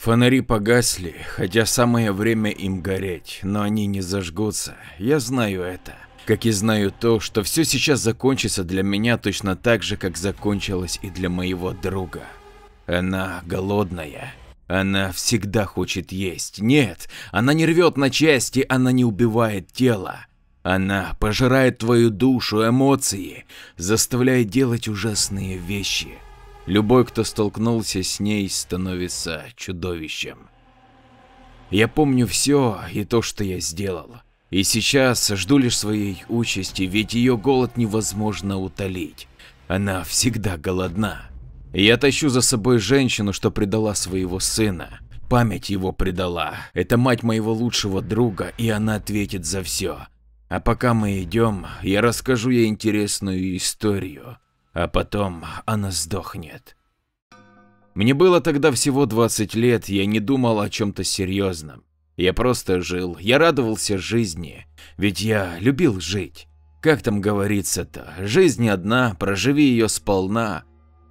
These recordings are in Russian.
Фонари погасли, хотя самое время им гореть, но они не зажгутся, я знаю это. Как и знаю то, что все сейчас закончится для меня точно так же, как закончилось и для моего друга. Она голодная. Она всегда хочет есть. Нет, она не рвет на части, она не убивает тело. Она пожирает твою душу, эмоции, заставляет делать ужасные вещи. Любой, кто столкнулся с ней, становится чудовищем. Я помню все и то, что я сделал. И сейчас жду лишь своей участи, ведь ее голод невозможно утолить. Она всегда голодна. Я тащу за собой женщину, что предала своего сына. Память его предала. Это мать моего лучшего друга, и она ответит за все. А пока мы идем, я расскажу ей интересную историю а потом она сдохнет. Мне было тогда всего 20 лет, я не думал о чем-то серьезном. Я просто жил, я радовался жизни, ведь я любил жить. Как там говорится-то, жизнь одна, проживи ее сполна.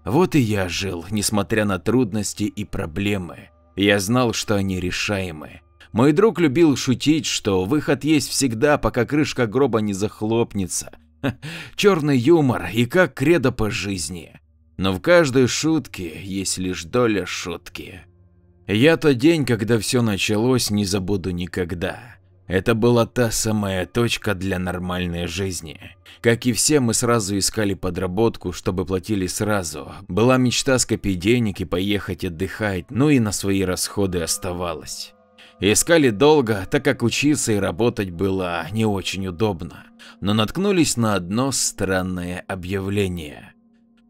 Вот и я жил, несмотря на трудности и проблемы. Я знал, что они решаемы. Мой друг любил шутить, что выход есть всегда, пока крышка гроба не захлопнется, Черный юмор и как кредо по жизни. Но в каждой шутке есть лишь доля шутки. Я тот день, когда все началось, не забуду никогда. Это была та самая точка для нормальной жизни. Как и все, мы сразу искали подработку, чтобы платили сразу. Была мечта скопить денег и поехать отдыхать, ну и на свои расходы оставалось. Искали долго, так как учиться и работать было не очень удобно, но наткнулись на одно странное объявление.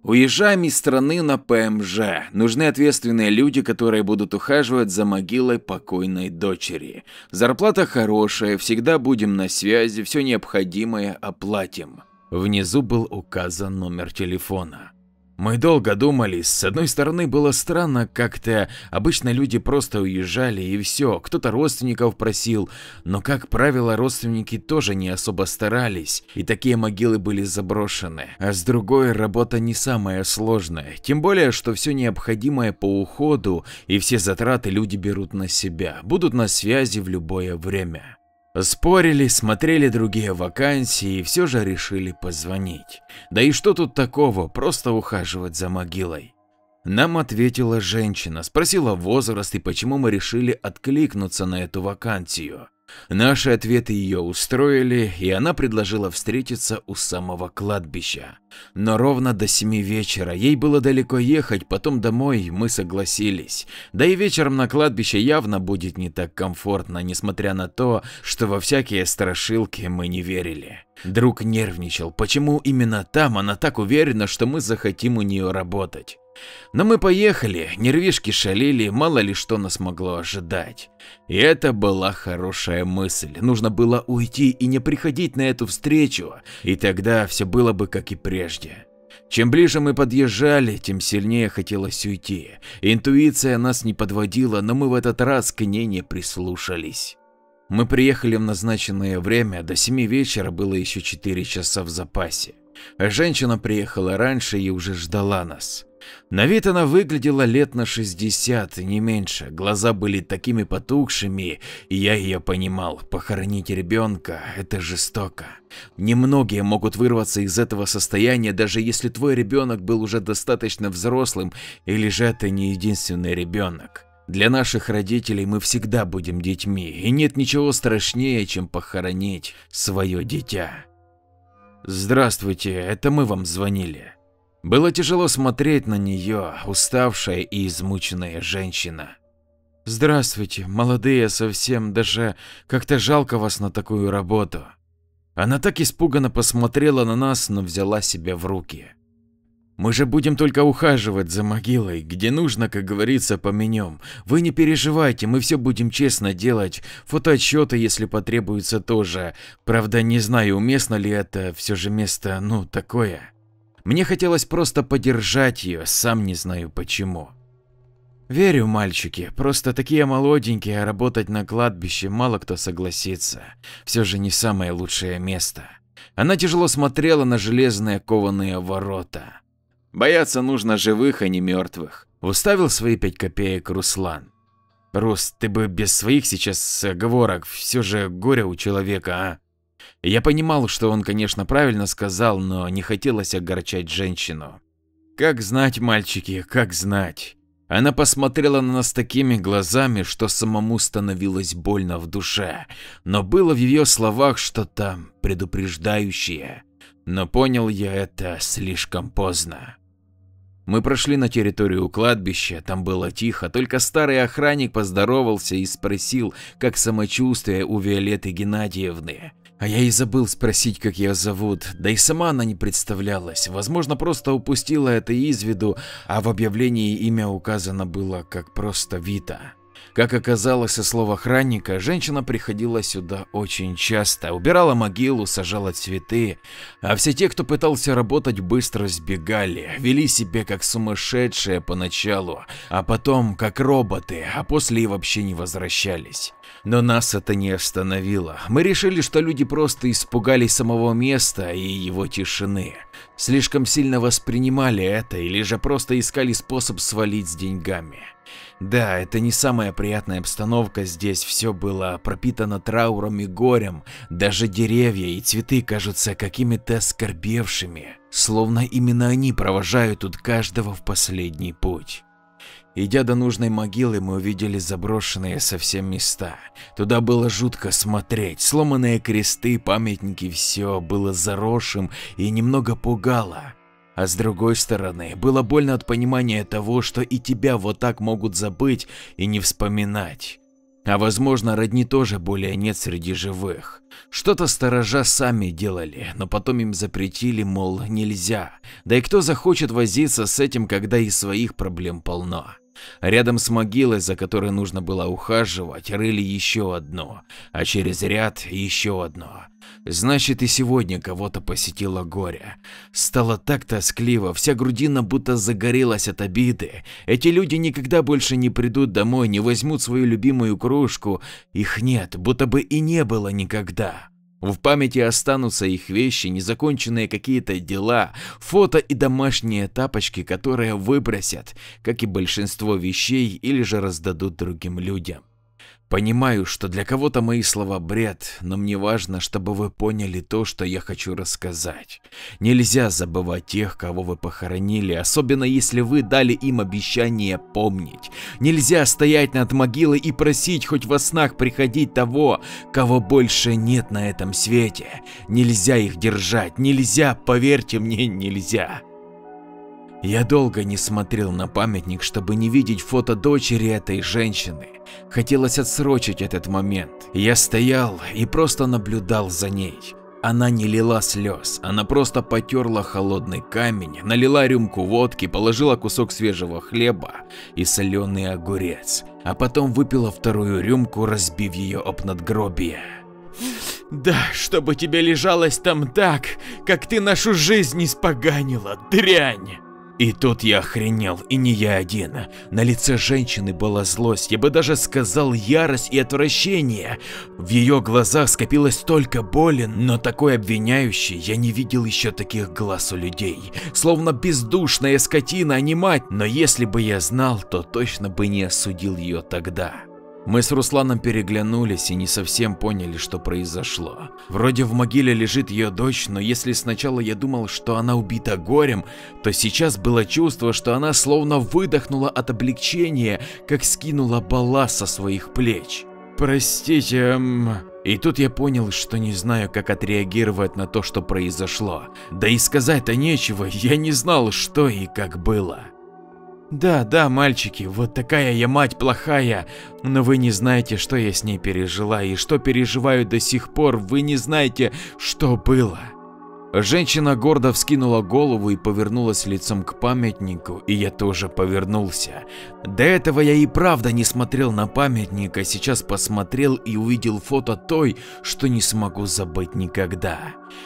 Уезжаем из страны на ПМЖ. Нужны ответственные люди, которые будут ухаживать за могилой покойной дочери. Зарплата хорошая, всегда будем на связи, все необходимое оплатим. Внизу был указан номер телефона. Мы долго думали, с одной стороны было странно как-то, обычно люди просто уезжали и все, кто-то родственников просил, но как правило родственники тоже не особо старались, и такие могилы были заброшены. А с другой, работа не самая сложная, тем более, что все необходимое по уходу и все затраты люди берут на себя, будут на связи в любое время. Спорили, смотрели другие вакансии и все же решили позвонить. Да и что тут такого, просто ухаживать за могилой. Нам ответила женщина, спросила возраст и почему мы решили откликнуться на эту вакансию. Наши ответы ее устроили, и она предложила встретиться у самого кладбища. Но ровно до семи вечера, ей было далеко ехать, потом домой мы согласились. Да и вечером на кладбище явно будет не так комфортно, несмотря на то, что во всякие страшилки мы не верили. Друг нервничал, почему именно там она так уверена, что мы захотим у нее работать. Но мы поехали, нервишки шалили, мало ли что нас могло ожидать. И это была хорошая мысль, нужно было уйти и не приходить на эту встречу, и тогда все было бы как и прежде. Чем ближе мы подъезжали, тем сильнее хотелось уйти. Интуиция нас не подводила, но мы в этот раз к ней не прислушались. Мы приехали в назначенное время, до 7 вечера было еще 4 часа в запасе. Женщина приехала раньше и уже ждала нас. На вид она выглядела лет на 60, не меньше, глаза были такими потухшими, и я ее понимал, похоронить ребенка – это жестоко. Немногие могут вырваться из этого состояния, даже если твой ребенок был уже достаточно взрослым, или же это не единственный ребенок. Для наших родителей мы всегда будем детьми, и нет ничего страшнее, чем похоронить свое дитя. Здравствуйте, это мы вам звонили. Было тяжело смотреть на нее, уставшая и измученная женщина. Здравствуйте, молодые совсем, даже как-то жалко вас на такую работу. Она так испуганно посмотрела на нас, но взяла себя в руки. Мы же будем только ухаживать за могилой, где нужно, как говорится, поменем. Вы не переживайте, мы все будем честно делать, фотоотчеты, если потребуется тоже. Правда, не знаю, уместно ли это, все же место, ну, такое. Мне хотелось просто поддержать ее, сам не знаю почему. Верю, мальчики, просто такие молоденькие, а работать на кладбище мало кто согласится. Все же не самое лучшее место. Она тяжело смотрела на железные кованые ворота. Бояться нужно живых, а не мертвых. Уставил свои пять копеек Руслан. Рус, ты бы без своих сейчас оговорок, все же горе у человека, а? Я понимал, что он, конечно, правильно сказал, но не хотелось огорчать женщину. Как знать, мальчики, как знать. Она посмотрела на нас такими глазами, что самому становилось больно в душе, но было в ее словах что-то предупреждающее. Но понял я это слишком поздно. Мы прошли на территорию кладбища, там было тихо, только старый охранник поздоровался и спросил, как самочувствие у Виолетты Геннадьевны. А я и забыл спросить, как ее зовут, да и сама она не представлялась, возможно, просто упустила это из виду, а в объявлении имя указано было как просто Вита. Как оказалось, из слов охранника, женщина приходила сюда очень часто, убирала могилу, сажала цветы, а все те, кто пытался работать, быстро сбегали, вели себя как сумасшедшие поначалу, а потом как роботы, а после и вообще не возвращались. Но нас это не остановило. Мы решили, что люди просто испугались самого места и его тишины. Слишком сильно воспринимали это или же просто искали способ свалить с деньгами. Да, это не самая приятная обстановка, здесь все было пропитано трауром и горем, даже деревья и цветы кажутся какими-то оскорбевшими, словно именно они провожают тут каждого в последний путь. Идя до нужной могилы, мы увидели заброшенные совсем места. Туда было жутко смотреть, сломанные кресты, памятники, все было заросшим и немного пугало. А с другой стороны, было больно от понимания того, что и тебя вот так могут забыть и не вспоминать. А возможно, родни тоже более нет среди живых. Что-то сторожа сами делали, но потом им запретили, мол, нельзя. Да и кто захочет возиться с этим, когда и своих проблем полно. Рядом с могилой, за которой нужно было ухаживать, рыли еще одно, а через ряд еще одно. Значит, и сегодня кого-то посетило горе. Стало так тоскливо, вся грудина будто загорелась от обиды. Эти люди никогда больше не придут домой, не возьмут свою любимую кружку. Их нет, будто бы и не было никогда. В памяти останутся их вещи, незаконченные какие-то дела, фото и домашние тапочки, которые выбросят, как и большинство вещей, или же раздадут другим людям. Понимаю, что для кого-то мои слова бред, но мне важно, чтобы вы поняли то, что я хочу рассказать. Нельзя забывать тех, кого вы похоронили, особенно если вы дали им обещание помнить. Нельзя стоять над могилой и просить хоть во снах приходить того, кого больше нет на этом свете. Нельзя их держать, нельзя, поверьте мне, нельзя. Я долго не смотрел на памятник, чтобы не видеть фото дочери этой женщины. Хотелось отсрочить этот момент. Я стоял и просто наблюдал за ней. Она не лила слез, она просто потерла холодный камень, налила рюмку водки, положила кусок свежего хлеба и соленый огурец, а потом выпила вторую рюмку, разбив ее об надгробие. Да, чтобы тебе лежалось там так, как ты нашу жизнь испоганила, дрянь! И тут я охренел, и не я один. На лице женщины была злость, я бы даже сказал ярость и отвращение. В ее глазах скопилось столько боли, но такой обвиняющий я не видел еще таких глаз у людей. Словно бездушная скотина, а не мать, но если бы я знал, то точно бы не осудил ее тогда. Мы с Русланом переглянулись и не совсем поняли, что произошло. Вроде в могиле лежит ее дочь, но если сначала я думал, что она убита горем, то сейчас было чувство, что она словно выдохнула от облегчения, как скинула балласт со своих плеч. Простите, эм... И тут я понял, что не знаю, как отреагировать на то, что произошло. Да и сказать-то нечего, я не знал, что и как было. Да, да, мальчики, вот такая я мать плохая, но вы не знаете, что я с ней пережила и что переживаю до сих пор, вы не знаете, что было. Женщина гордо вскинула голову и повернулась лицом к памятнику, и я тоже повернулся. До этого я и правда не смотрел на памятник, а сейчас посмотрел и увидел фото той, что не смогу забыть никогда.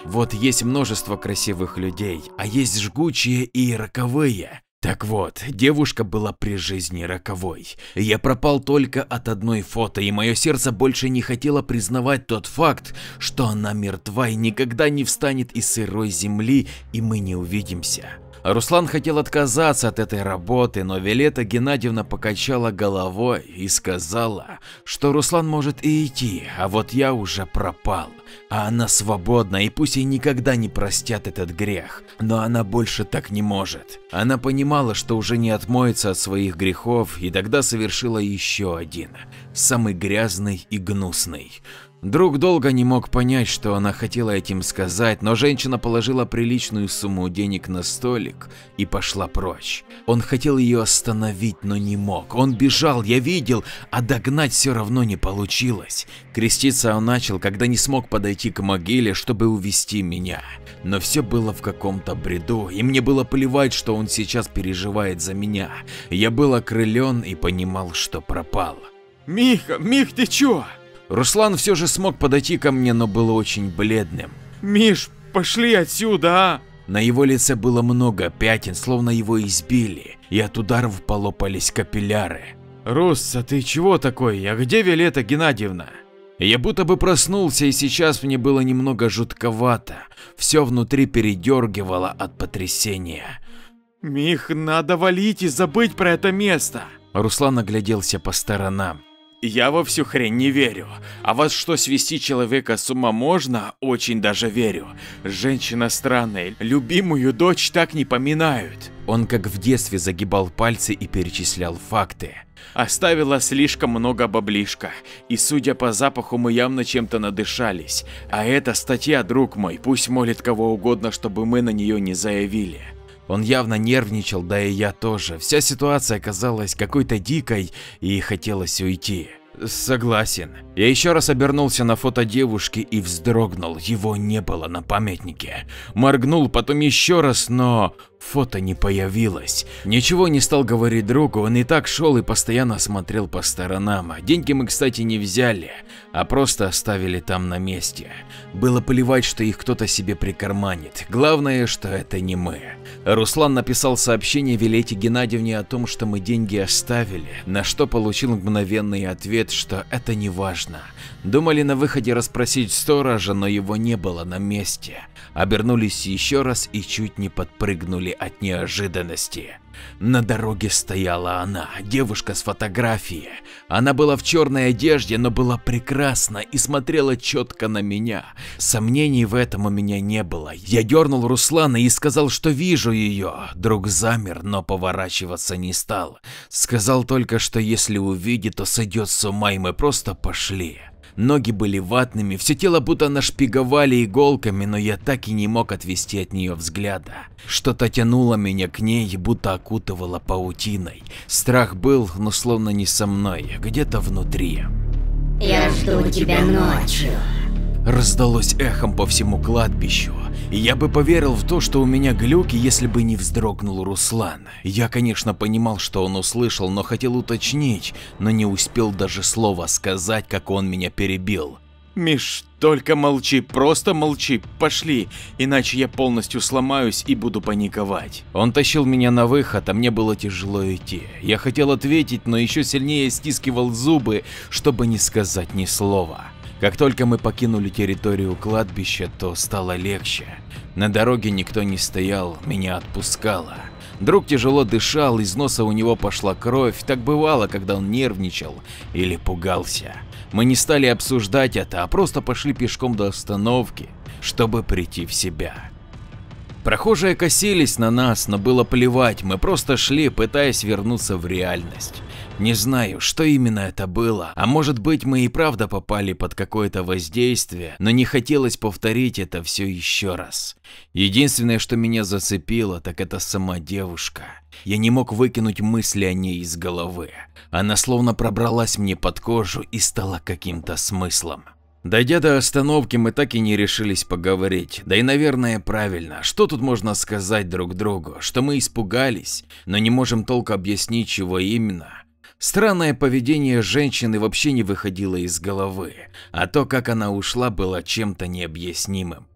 Вот есть множество красивых людей, а есть жгучие и роковые. Так вот, девушка была при жизни роковой. Я пропал только от одной фото, и мое сердце больше не хотело признавать тот факт, что она мертва и никогда не встанет из сырой земли, и мы не увидимся. Руслан хотел отказаться от этой работы, но Вилета Геннадьевна покачала головой и сказала, что Руслан может и идти, а вот я уже пропал. А она свободна и пусть ей никогда не простят этот грех, но она больше так не может. Она понимала, что уже не отмоется от своих грехов и тогда совершила еще один, самый грязный и гнусный. Друг долго не мог понять, что она хотела этим сказать, но женщина положила приличную сумму денег на столик и пошла прочь. Он хотел ее остановить, но не мог. Он бежал, я видел, а догнать все равно не получилось. Креститься он начал, когда не смог подойти к могиле, чтобы увести меня. Но все было в каком-то бреду, и мне было плевать, что он сейчас переживает за меня. Я был окрылен и понимал, что пропал. Миха, Мих, ты чё? Руслан все же смог подойти ко мне, но был очень бледным. Миш, пошли отсюда, а! На его лице было много пятен, словно его избили, и от ударов полопались капилляры. Русса, ты чего такой? А где Виолетта Геннадьевна? Я будто бы проснулся, и сейчас мне было немного жутковато. Все внутри передергивало от потрясения. Мих, надо валить и забыть про это место. Руслан огляделся по сторонам. Я во всю хрень не верю. А вот что свести человека с ума можно, очень даже верю. Женщина странная, любимую дочь так не поминают. Он как в детстве загибал пальцы и перечислял факты. Оставила слишком много баблишка, и судя по запаху мы явно чем-то надышались. А эта статья, друг мой, пусть молит кого угодно, чтобы мы на нее не заявили. Он явно нервничал, да и я тоже. Вся ситуация казалась какой-то дикой и хотелось уйти. Согласен. Я еще раз обернулся на фото девушки и вздрогнул, его не было на памятнике. Моргнул потом еще раз, но фото не появилось. Ничего не стал говорить другу, он и так шел и постоянно смотрел по сторонам. Деньги мы, кстати, не взяли, а просто оставили там на месте. Было плевать, что их кто-то себе прикарманит. Главное, что это не мы. Руслан написал сообщение Вилете Геннадьевне о том, что мы деньги оставили, на что получил мгновенный ответ, что это не важно. Думали на выходе расспросить сторожа, но его не было на месте. Обернулись еще раз и чуть не подпрыгнули от неожиданности. На дороге стояла она, девушка с фотографии. Она была в черной одежде, но была прекрасна и смотрела четко на меня. Сомнений в этом у меня не было. Я дернул Руслана и сказал, что вижу ее. Друг замер, но поворачиваться не стал. Сказал только, что если увидит, то сойдет с ума и мы просто пошли. Ноги были ватными, все тело будто нашпиговали иголками, но я так и не мог отвести от нее взгляда. Что-то тянуло меня к ней, будто окутывало паутиной. Страх был, но словно не со мной, где-то внутри. Я жду тебя ночью. Раздалось эхом по всему кладбищу. И я бы поверил в то, что у меня глюки, если бы не вздрогнул Руслан. Я, конечно, понимал, что он услышал, но хотел уточнить, но не успел даже слова сказать, как он меня перебил. Миш, только молчи, просто молчи, пошли, иначе я полностью сломаюсь и буду паниковать. Он тащил меня на выход, а мне было тяжело идти. Я хотел ответить, но еще сильнее стискивал зубы, чтобы не сказать ни слова. Как только мы покинули территорию кладбища, то стало легче. На дороге никто не стоял, меня отпускало. Друг тяжело дышал, из носа у него пошла кровь, так бывало, когда он нервничал или пугался. Мы не стали обсуждать это, а просто пошли пешком до остановки, чтобы прийти в себя. Прохожие косились на нас, но было плевать, мы просто шли, пытаясь вернуться в реальность. Не знаю, что именно это было, а может быть мы и правда попали под какое-то воздействие, но не хотелось повторить это все еще раз. Единственное, что меня зацепило, так это сама девушка. Я не мог выкинуть мысли о ней из головы. Она словно пробралась мне под кожу и стала каким-то смыслом. Дойдя до остановки, мы так и не решились поговорить. Да и, наверное, правильно. Что тут можно сказать друг другу? Что мы испугались, но не можем толком объяснить, чего именно. Странное поведение женщины вообще не выходило из головы, а то, как она ушла, было чем-то необъяснимым.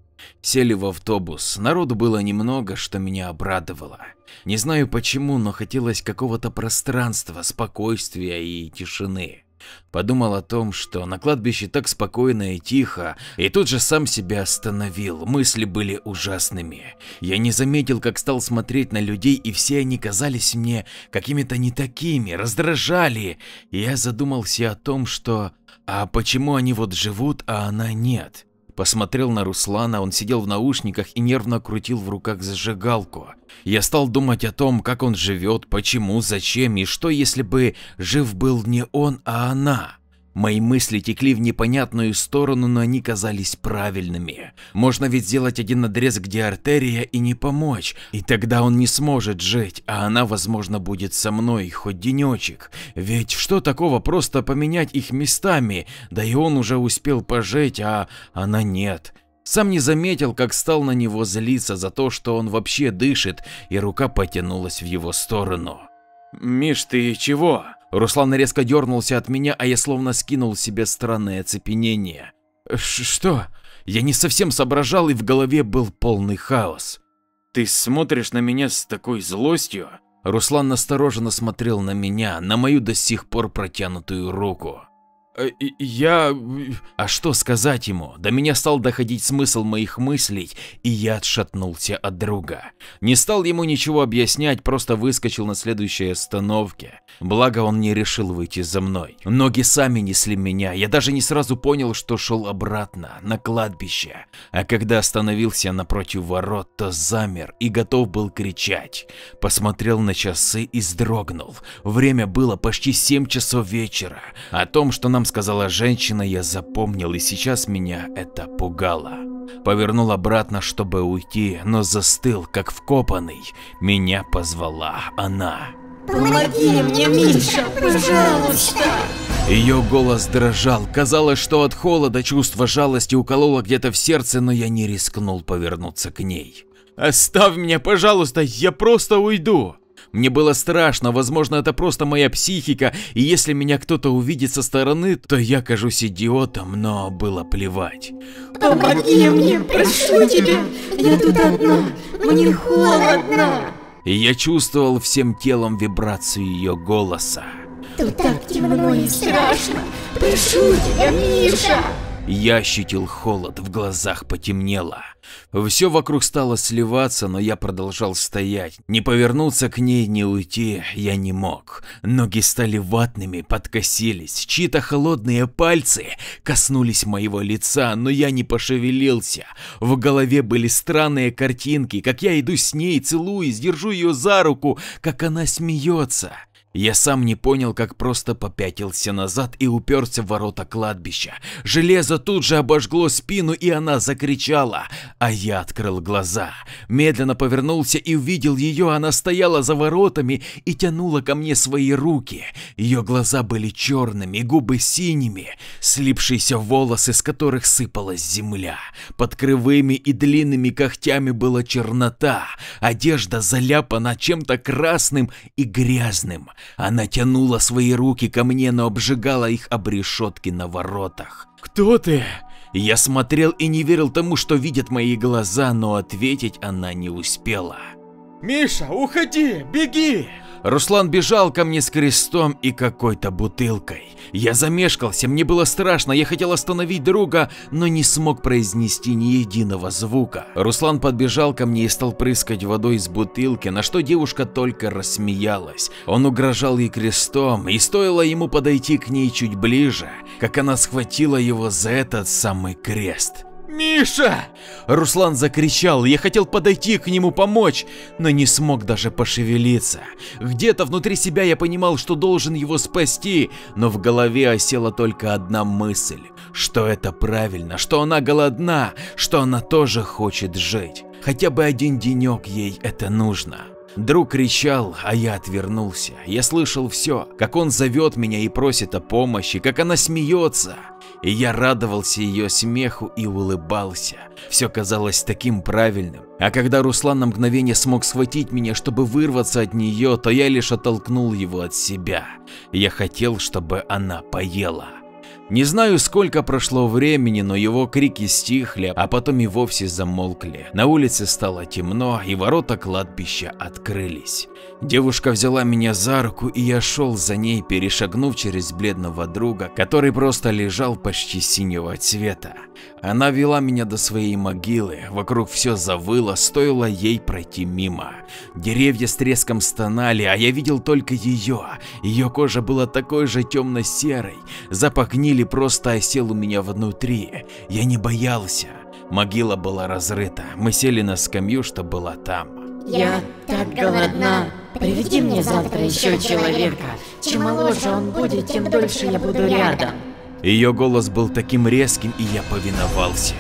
Сели в автобус, народу было немного, что меня обрадовало. Не знаю почему, но хотелось какого-то пространства, спокойствия и тишины. Подумал о том, что на кладбище так спокойно и тихо, и тут же сам себя остановил, мысли были ужасными. Я не заметил, как стал смотреть на людей, и все они казались мне какими-то не такими, раздражали. И я задумался о том, что а почему они вот живут, а она нет? Посмотрел на Руслана, он сидел в наушниках и нервно крутил в руках зажигалку. Я стал думать о том, как он живет, почему, зачем и что если бы жив был не он, а она. Мои мысли текли в непонятную сторону, но они казались правильными. Можно ведь сделать один надрез, где артерия, и не помочь, и тогда он не сможет жить, а она, возможно, будет со мной хоть денечек. Ведь что такого просто поменять их местами, да и он уже успел пожить, а она нет. Сам не заметил, как стал на него злиться за то, что он вообще дышит, и рука потянулась в его сторону. «Миш, ты чего?» Руслан резко дернулся от меня, а я словно скинул себе странное оцепенение. Что? Я не совсем соображал и в голове был полный хаос. Ты смотришь на меня с такой злостью? Руслан настороженно смотрел на меня, на мою до сих пор протянутую руку. Э, я... А что сказать ему? До меня стал доходить смысл моих мыслей, и я отшатнулся от друга. Не стал ему ничего объяснять, просто выскочил на следующей остановке. Благо он не решил выйти за мной. Ноги сами несли меня, я даже не сразу понял, что шел обратно, на кладбище. А когда остановился напротив ворот, то замер и готов был кричать. Посмотрел на часы и вздрогнул. Время было почти 7 часов вечера. О том, что нам сказала женщина, я запомнил, и сейчас меня это пугало. Повернул обратно, чтобы уйти, но застыл, как вкопанный. Меня позвала она. Помоги мне, Миша, пожалуйста. Ее голос дрожал, казалось, что от холода чувство жалости укололо где-то в сердце, но я не рискнул повернуться к ней. «Оставь меня, пожалуйста, я просто уйду!» Мне было страшно, возможно, это просто моя психика, и если меня кто-то увидит со стороны, то я кажусь идиотом, но было плевать. Помоги мне, прошу тебя, я тут одна, мне холодно. И я чувствовал всем телом вибрацию ее голоса. Тут так темно и страшно, прошу тебя, Миша. Я ощутил холод, в глазах потемнело. Все вокруг стало сливаться, но я продолжал стоять. Не повернуться к ней, не уйти я не мог. Ноги стали ватными, подкосились. Чьи-то холодные пальцы коснулись моего лица, но я не пошевелился. В голове были странные картинки, как я иду с ней, целуюсь, держу ее за руку, как она смеется. Я сам не понял, как просто попятился назад и уперся в ворота кладбища. Железо тут же обожгло спину, и она закричала, а я открыл глаза. Медленно повернулся и увидел ее, она стояла за воротами и тянула ко мне свои руки. Ее глаза были черными, губы синими, слипшиеся волосы, с которых сыпалась земля. Под кривыми и длинными когтями была чернота, одежда заляпана чем-то красным и грязным. Она тянула свои руки ко мне, но обжигала их об решетки на воротах. «Кто ты?» Я смотрел и не верил тому, что видят мои глаза, но ответить она не успела. «Миша, уходи, беги!» Руслан бежал ко мне с крестом и какой-то бутылкой. Я замешкался, мне было страшно, я хотел остановить друга, но не смог произнести ни единого звука. Руслан подбежал ко мне и стал прыскать водой из бутылки, на что девушка только рассмеялась. Он угрожал ей крестом, и стоило ему подойти к ней чуть ближе, как она схватила его за этот самый крест. «Миша!» Руслан закричал, я хотел подойти к нему помочь, но не смог даже пошевелиться. Где-то внутри себя я понимал, что должен его спасти, но в голове осела только одна мысль, что это правильно, что она голодна, что она тоже хочет жить. Хотя бы один денек ей это нужно. Друг кричал, а я отвернулся. Я слышал все, как он зовет меня и просит о помощи, как она смеется. И я радовался ее смеху и улыбался. Все казалось таким правильным. А когда Руслан на мгновение смог схватить меня, чтобы вырваться от нее, то я лишь оттолкнул его от себя. Я хотел, чтобы она поела. Не знаю, сколько прошло времени, но его крики стихли, а потом и вовсе замолкли. На улице стало темно, и ворота кладбища открылись. Девушка взяла меня за руку, и я шел за ней, перешагнув через бледного друга, который просто лежал почти синего цвета. Она вела меня до своей могилы, вокруг все завыло, стоило ей пройти мимо. Деревья с треском стонали, а я видел только ее. Ее кожа была такой же темно-серой, запах гнили просто осел у меня внутри. Я не боялся. Могила была разрыта, мы сели на скамью, что была там. Я так голодна. Приведи мне завтра еще человека. Чем моложе он будет, тем дольше я буду рядом. Ее голос был таким резким, и я повиновался.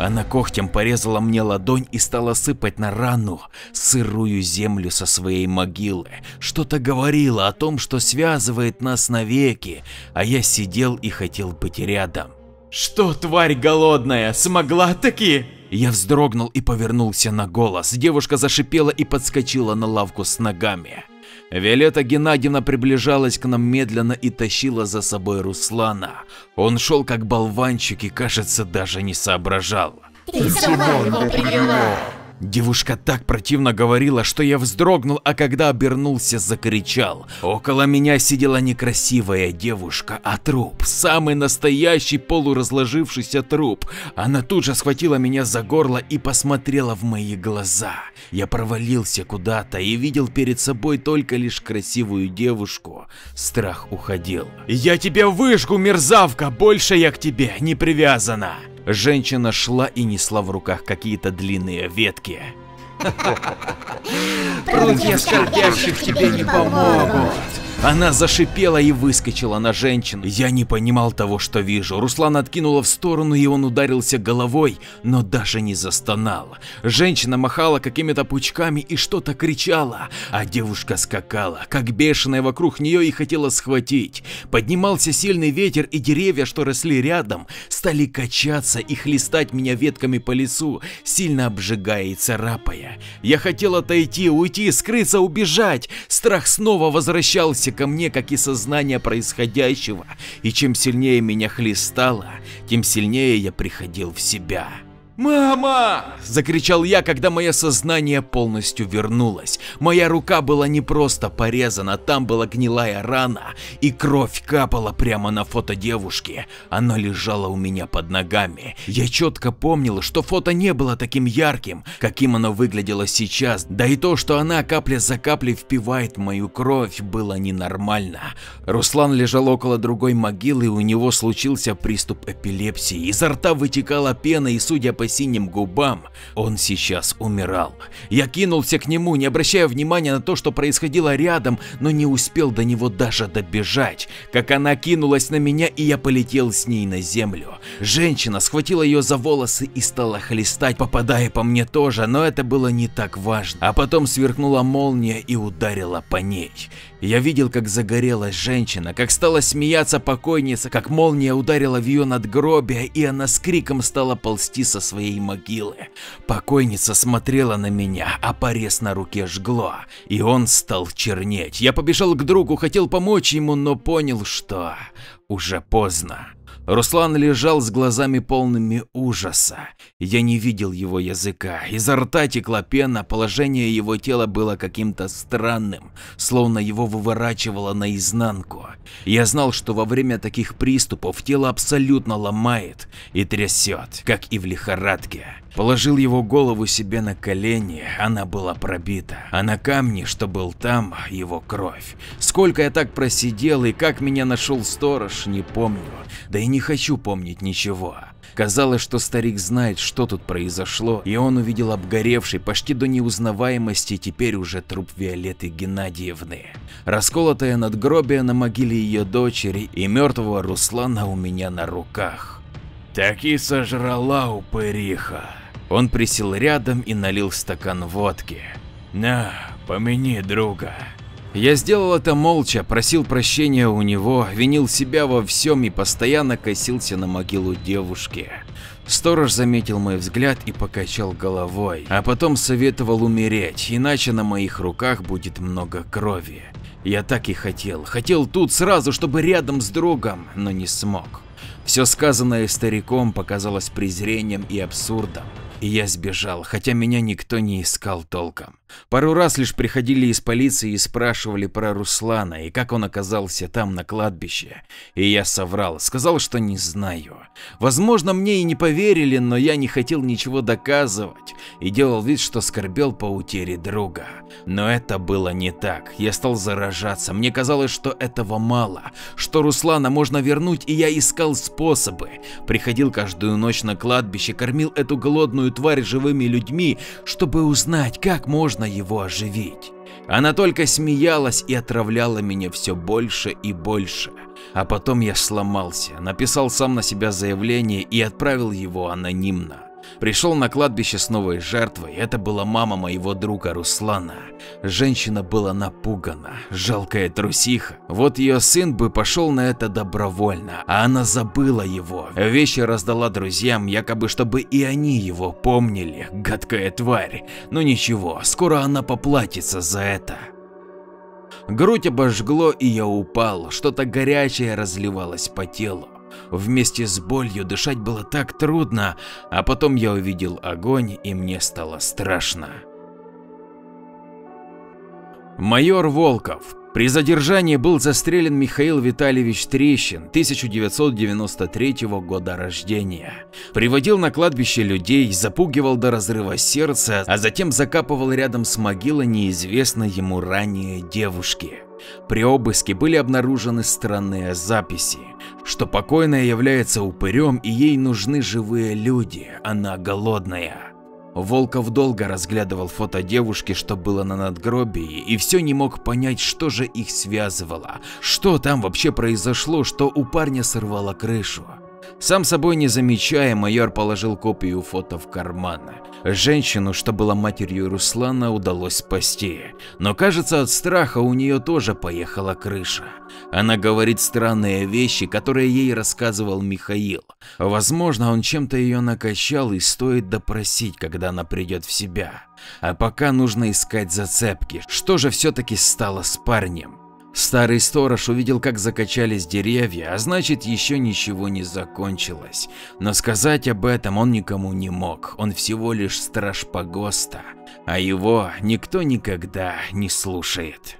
Она когтем порезала мне ладонь и стала сыпать на рану сырую землю со своей могилы. Что-то говорила о том, что связывает нас навеки, а я сидел и хотел быть рядом. Что, тварь голодная, смогла таки? Я вздрогнул и повернулся на голос. Девушка зашипела и подскочила на лавку с ногами. Виолетта Геннадьевна приближалась к нам медленно и тащила за собой Руслана. Он шел как болванчик и, кажется, даже не соображал. Ты сама его привела. Девушка так противно говорила, что я вздрогнул, а когда обернулся, закричал. Около меня сидела некрасивая девушка, а труп, самый настоящий полуразложившийся труп. Она тут же схватила меня за горло и посмотрела в мои глаза. Я провалился куда-то и видел перед собой только лишь красивую девушку. Страх уходил. Я тебя выжгу, мерзавка, больше я к тебе не привязана. Женщина шла и несла в руках какие-то длинные ветки. Прутья скорбящих тебе не помогут. Она зашипела и выскочила на женщину. Я не понимал того, что вижу. Руслан откинула в сторону, и он ударился головой, но даже не застонал. Женщина махала какими-то пучками и что-то кричала, а девушка скакала, как бешеная вокруг нее и хотела схватить. Поднимался сильный ветер, и деревья, что росли рядом, стали качаться и хлестать меня ветками по лицу, сильно обжигая и царапая. Я хотел отойти, уйти, скрыться, убежать. Страх снова возвращался ко мне, как и сознание происходящего, и чем сильнее меня хлестало, тем сильнее я приходил в себя. «Мама!» – закричал я, когда мое сознание полностью вернулось. Моя рука была не просто порезана, там была гнилая рана, и кровь капала прямо на фото девушки. Оно лежало у меня под ногами. Я четко помнил, что фото не было таким ярким, каким оно выглядело сейчас, да и то, что она капля за каплей впивает мою кровь, было ненормально. Руслан лежал около другой могилы, и у него случился приступ эпилепсии. Изо рта вытекала пена, и судя по синим губам, он сейчас умирал. Я кинулся к нему, не обращая внимания на то, что происходило рядом, но не успел до него даже добежать, как она кинулась на меня и я полетел с ней на землю. Женщина схватила ее за волосы и стала хлестать, попадая по мне тоже, но это было не так важно. А потом сверкнула молния и ударила по ней. Я видел, как загорелась женщина, как стала смеяться покойница, как молния ударила в ее надгробие, и она с криком стала ползти со своей могилы. Покойница смотрела на меня, а порез на руке жгло, и он стал чернеть. Я побежал к другу, хотел помочь ему, но понял, что уже поздно. Руслан лежал с глазами полными ужаса. Я не видел его языка. Изо рта текла пена, положение его тела было каким-то странным, словно его выворачивало наизнанку. Я знал, что во время таких приступов тело абсолютно ломает и трясет, как и в лихорадке. Положил его голову себе на колени, она была пробита, а на камне, что был там, его кровь. Сколько я так просидел и как меня нашел сторож, не помню, да и не хочу помнить ничего. Казалось, что старик знает, что тут произошло, и он увидел обгоревший почти до неузнаваемости теперь уже труп Виолетты Геннадьевны. Расколотое надгробие на могиле ее дочери и мертвого Руслана у меня на руках. Так и сожрала упыриха. Он присел рядом и налил стакан водки. На, помяни друга. Я сделал это молча, просил прощения у него, винил себя во всем и постоянно косился на могилу девушки. Сторож заметил мой взгляд и покачал головой, а потом советовал умереть, иначе на моих руках будет много крови. Я так и хотел, хотел тут сразу, чтобы рядом с другом, но не смог. Все сказанное стариком показалось презрением и абсурдом. И я сбежал, хотя меня никто не искал толком. Пару раз лишь приходили из полиции и спрашивали про Руслана и как он оказался там на кладбище. И я соврал, сказал, что не знаю. Возможно, мне и не поверили, но я не хотел ничего доказывать и делал вид, что скорбел по утере друга. Но это было не так. Я стал заражаться. Мне казалось, что этого мало, что Руслана можно вернуть, и я искал способы. Приходил каждую ночь на кладбище, кормил эту голодную тварь живыми людьми, чтобы узнать, как можно его оживить. Она только смеялась и отравляла меня все больше и больше. А потом я сломался, написал сам на себя заявление и отправил его анонимно. Пришел на кладбище с новой жертвой, это была мама моего друга Руслана. Женщина была напугана, жалкая трусиха. Вот ее сын бы пошел на это добровольно, а она забыла его. Вещи раздала друзьям, якобы чтобы и они его помнили, гадкая тварь. Но ничего, скоро она поплатится за это. Грудь обожгло и я упал, что-то горячее разливалось по телу. Вместе с болью дышать было так трудно, а потом я увидел огонь и мне стало страшно. Майор Волков. При задержании был застрелен Михаил Витальевич Трещин, 1993 года рождения. Приводил на кладбище людей, запугивал до разрыва сердца, а затем закапывал рядом с могилой неизвестной ему ранее девушки. При обыске были обнаружены странные записи, что покойная является упырем и ей нужны живые люди, она голодная. Волков долго разглядывал фото девушки, что было на надгробии, и все не мог понять, что же их связывало, что там вообще произошло, что у парня сорвало крышу. Сам собой не замечая, майор положил копию фото в карман. Женщину, что была матерью Руслана, удалось спасти, но кажется от страха у нее тоже поехала крыша. Она говорит странные вещи, которые ей рассказывал Михаил. Возможно, он чем-то ее накачал и стоит допросить, когда она придет в себя. А пока нужно искать зацепки, что же все-таки стало с парнем. Старый сторож увидел, как закачались деревья, а значит еще ничего не закончилось. Но сказать об этом он никому не мог, он всего лишь страж погоста, а его никто никогда не слушает.